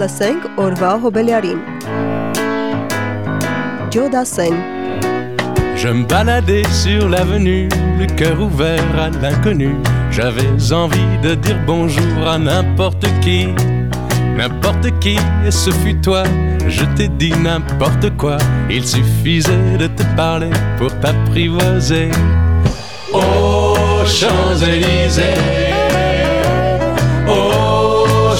Լսենք օրվա հոբելյարին։ Joe Dassin. Je me baladais sur l'avenue, le cœur ouvert à l'inconnu. J'avais envie de dire bonjour à n'importe qui, n'importe qui, et ce fut toi. Je t'ai dit n'importe quoi, il suffisait de te parler pour t'apprivoiser. Aux Champs-Élysées, aux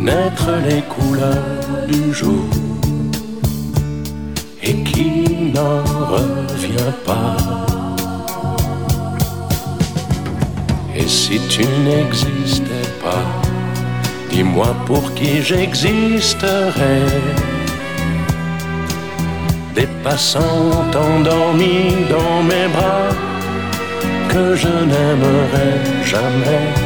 naître les couleurs du jour et qui n'en revient pas. Et si tu n'existais pas, dis-moi pour qui j'existerais. Des passants endormis dans mes bras que je n'aimerais jamais.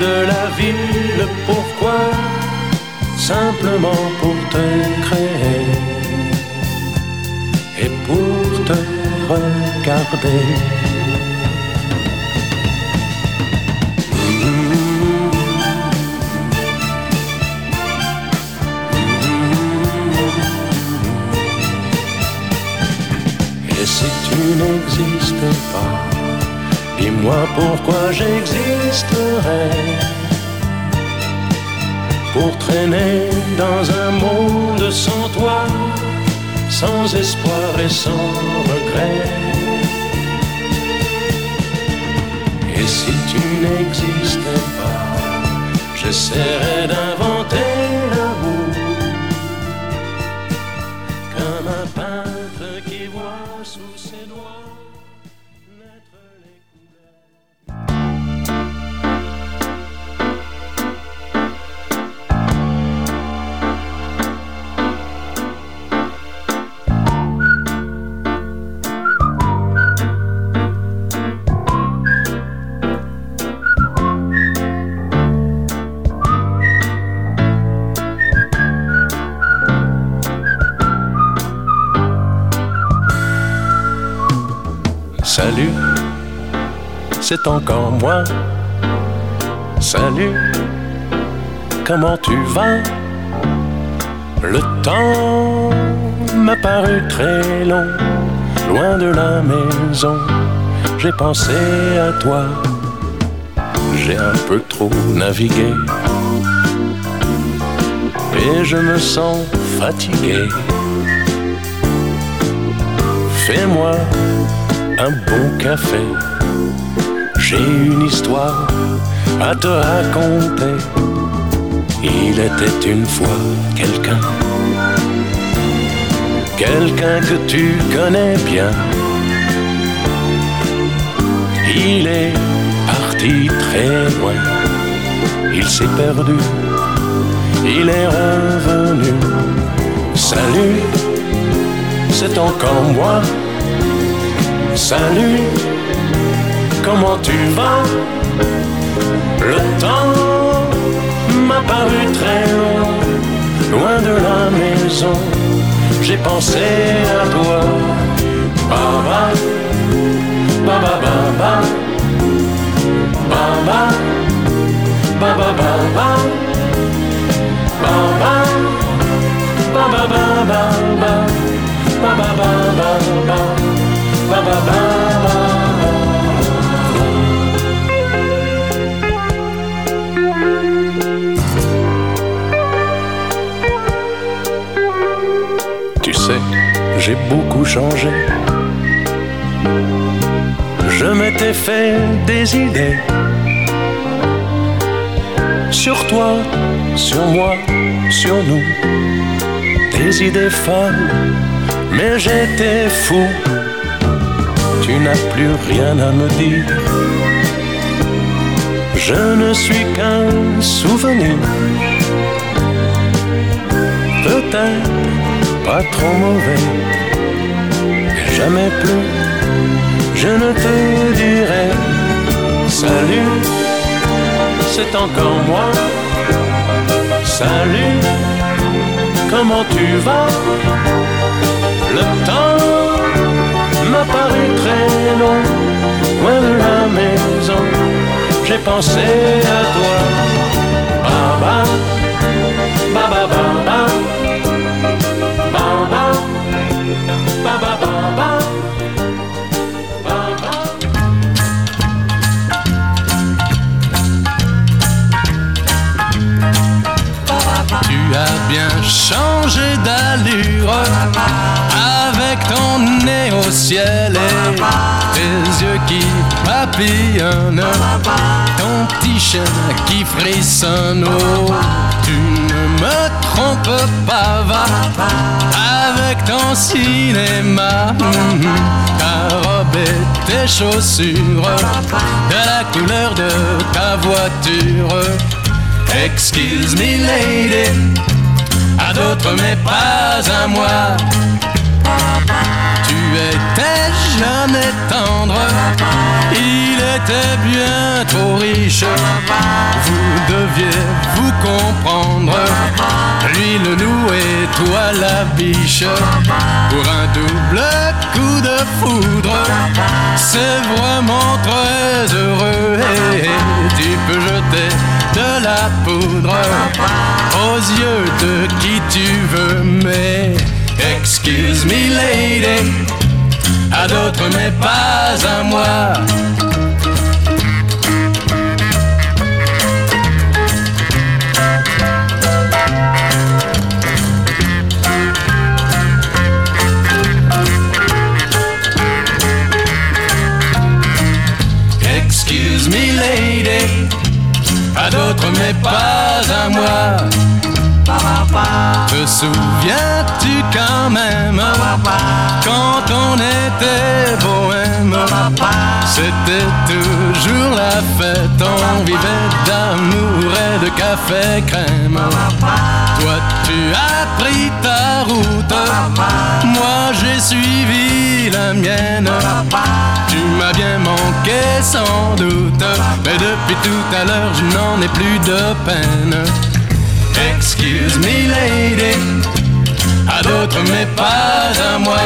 de la ville. Pourquoi Simplement pour te créer et pour te regarder? Et si tu n'existes pas, dis-moi pourquoi j'existerais pour traîner dans un monde sans toi, sans espoir et sans regret. Et si tu n'existais pas, j'essaierais d'inventer Salut, c'est encore moi. Salut, comment tu vas? Le temps m'a paru très long, loin de la maison. J'ai pensé à toi, j'ai un peu trop navigué. Et je me sens fatigué. Fais-moi un bon café. J'ai une histoire à te raconter. Il était une fois quelqu'un, quelqu'un que tu connais bien. Il est parti très loin, il s'est perdu, il est revenu. Salut, c'est encore moi. Salut, comment tu vas? Le temps m'a paru très long, loin de la maison. J'ai pensé à toi. Baba, baba, baba, baba, baba, baba, Je m'étais fait des idées sur toi, sur moi, sur nous. Des idées folles, mais j'étais fou tu n'as plus rien à me dire. Je ne suis qu'un souvenir, peut-être pas trop mauvais, jamais plus je ne te dirai salut, c'est encore moi. Salut, comment tu vas? Le temps m'a paru très long, loin de la maison. J'ai pensé à toi. Baba, baba, baba, Tu as bien changé d'allure avec ton nez au ciel et tes yeux qui papillonnent, ton petit chien qui frissonne. Tu ne me trompes pas, va avec ton cinéma, ta robe et tes chaussures, de la couleur de ta voiture. Excuse me, lady, à d'autres mais pas à moi. Tu étais et tendre, il était bien trop riche. Vous deviez vous comprendre, lui le loup et toi la biche. Pour un double coup de foudre, c'est vraiment très heureux. Et tu peux jeter de la poudre aux yeux de qui tu veux, mais excuse me lady, à d'autres mais pas à moi. D'autres mais pas à moi. Te souviens-tu quand même quand on était bohème? C'était toujours la fête, on vivait d'amour et de café crème. Toi tu as pris ta route, moi j'ai suivi la mienne. Tu m'as bien manqué sans doute, mais depuis tout à l'heure je n'en ai plus de peine. Excuse me lady, à d'autres mais pas à moi.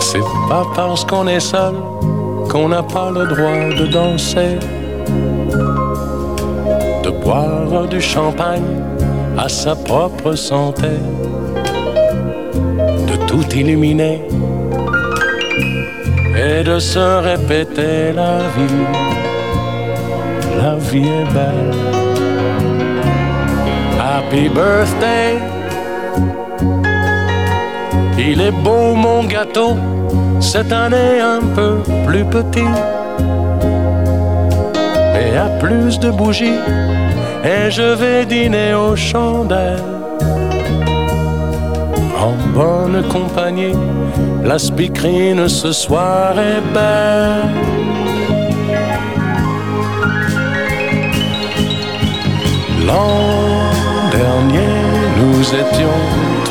C'est pas parce qu'on est seul qu'on n'a pas le droit de danser, de boire du champagne à sa propre santé, de tout illuminer et de se répéter la vie. La vie est belle. Happy birthday. Il est beau mon gâteau, cette année un peu plus petit. Et à plus de bougies, et je vais dîner aux chandelles. En bonne compagnie, la speakerine ce soir est belle. L'an dernier, nous étions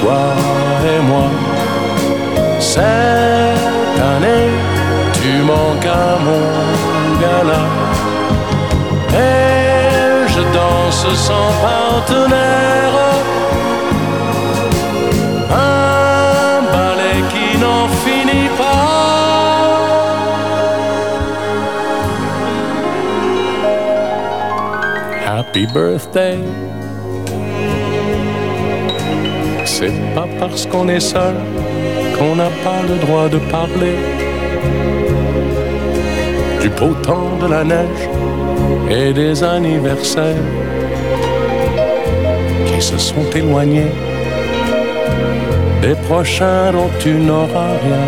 toi et moi. Cette année, tu manques à mon gala. Et je danse sans partenaire? Un ballet qui n'en finit pas. Happy birthday. C'est pas parce qu'on est seul qu'on n'a pas le droit de parler du beau temps de la neige et des anniversaires qui se sont éloignés des prochains dont tu n'auras rien,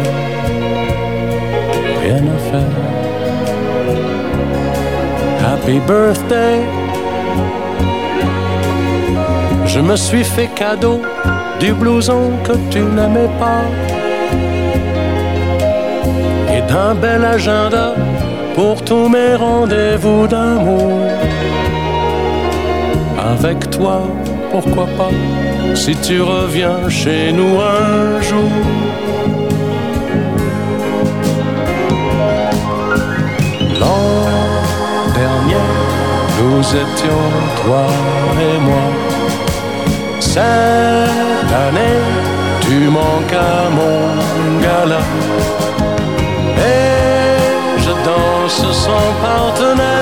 rien à faire. Happy birthday. Je me suis fait cadeau du blouson que tu n'aimais pas d'un bel agenda pour tous mes rendez-vous d'amour. Avec toi, pourquoi pas, si tu reviens chez nous un jour. L'an dernier, nous étions toi et moi. Cette année, tu manques à mon gala. Sans partenaire.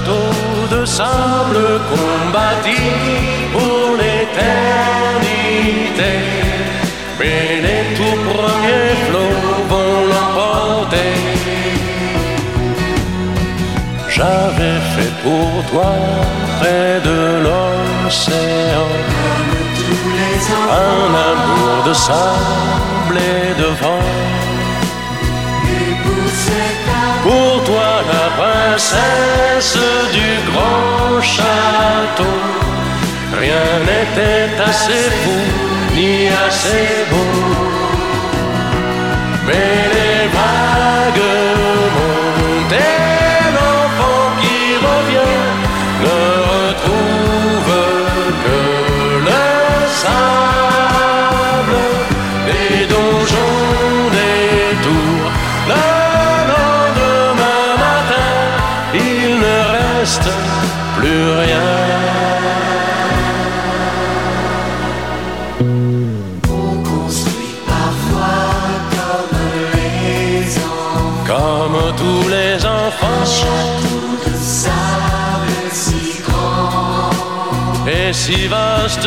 Château de sable qu'on pour l'éternité. Mais les tout premiers flots vont l'emporter. J'avais fait pour toi près de l'océan un amour de sable et de vent. Pour toi, la princesse du grand château, rien n'était assez fou ni assez beau.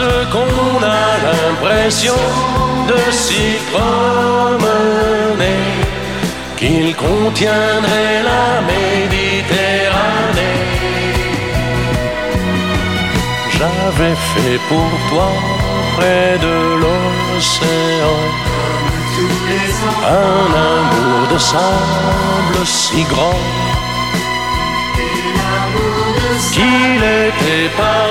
Qu'on a l'impression de s'y promener, qu'il contiendrait la Méditerranée. J'avais fait pour toi près de l'océan un amour de sable si grand qu'il était parti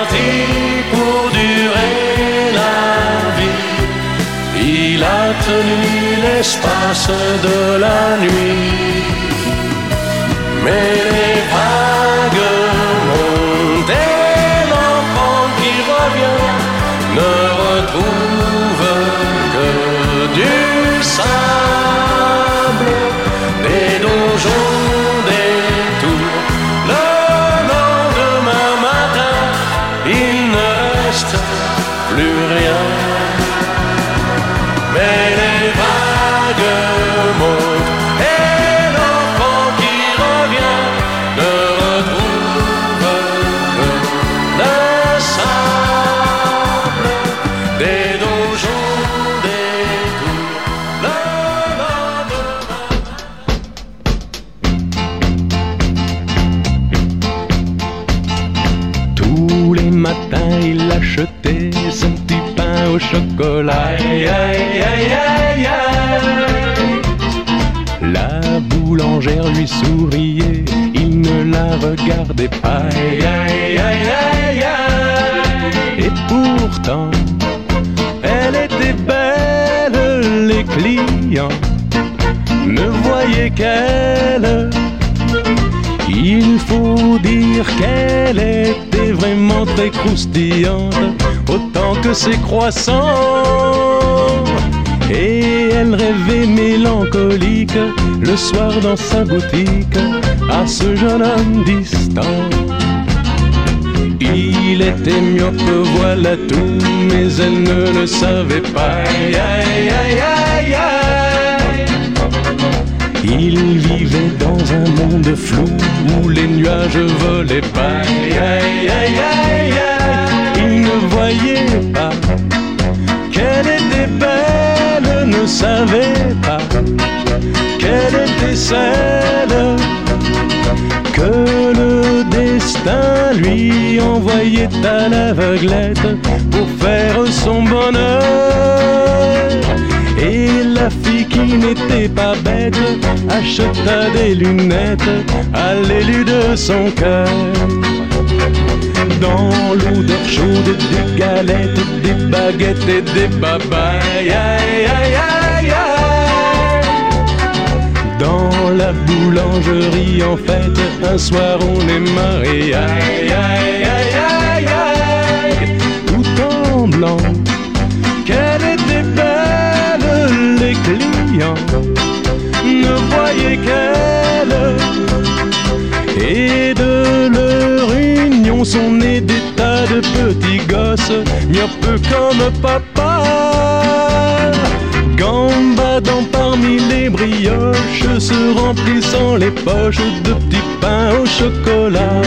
l'espace de la nuit. Mais les qu'elle était vraiment très autant que ses croissants. Et elle rêvait mélancolique le soir dans sa boutique à ce jeune homme distant. Il était myope, voilà tout, mais elle ne le savait pas. Aïe, aïe, aïe, aïe, Il vivait dans un monde flou où les nuages volaient pas. Aïe, aïe, aïe, aïe, Il ne voyait pas qu'elle était belle, ne savait pas qu'elle était celle que le destin lui envoyait à l'aveuglette pour faire son bonheur. N'était pas bête acheta des lunettes à l'élu de son cœur. Dans l'odeur chaude des galettes, des baguettes et des babayes. Aïe, aïe, aïe. Dans la boulangerie, en fait, un soir on est mariés. Aïe, aïe, aïe, aïe, aïe. Tout en blanc, ne voyaient qu'elle. Et de leur union sont nés des tas de petits gosses, peu comme papa. Gambadant parmi les brioches, se remplissant les poches de petits pains au chocolat.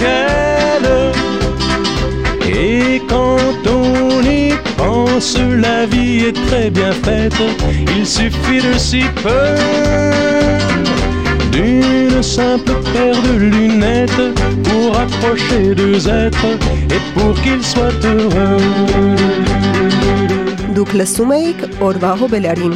qu'elle. Et quand on y pense, la vie est très bien faite. Il suffit de si peu d'une simple paire de lunettes pour approcher deux êtres et pour qu'ils soient heureux. دوك للسميك أورباهو بلارين